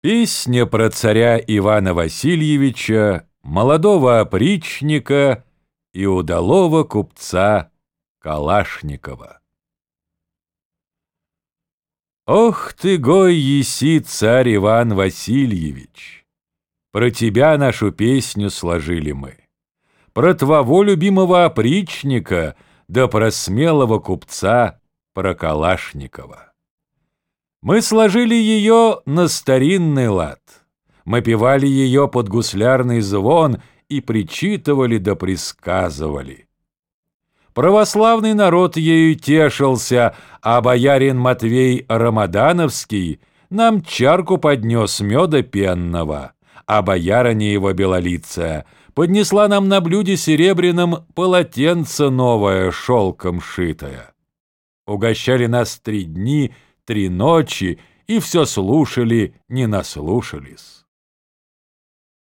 Песня про царя Ивана Васильевича, молодого опричника и удалого купца Калашникова. Ох ты, гой еси, царь Иван Васильевич! Про тебя нашу песню сложили мы. Про твоего любимого опричника, да про смелого купца, про Калашникова. Мы сложили ее на старинный лад. Мы певали ее под гуслярный звон и причитывали да присказывали. Православный народ ею тешился, а боярин Матвей Рамадановский нам чарку поднес меда пенного, а боярыня его белолицая поднесла нам на блюде серебряном полотенце новое шелком шитое. Угощали нас три дни — три ночи и все слушали, не наслушались.